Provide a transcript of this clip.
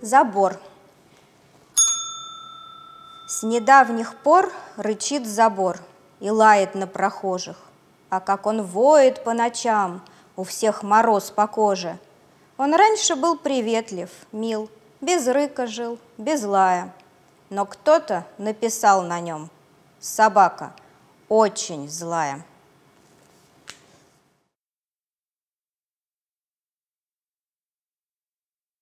Забор. С недавних пор рычит забор и лает на прохожих. А как он воет по ночам, у всех мороз по коже. Он раньше был приветлив, мил, без рыка жил, без лая. Но кто-то написал на нем «Собака очень злая».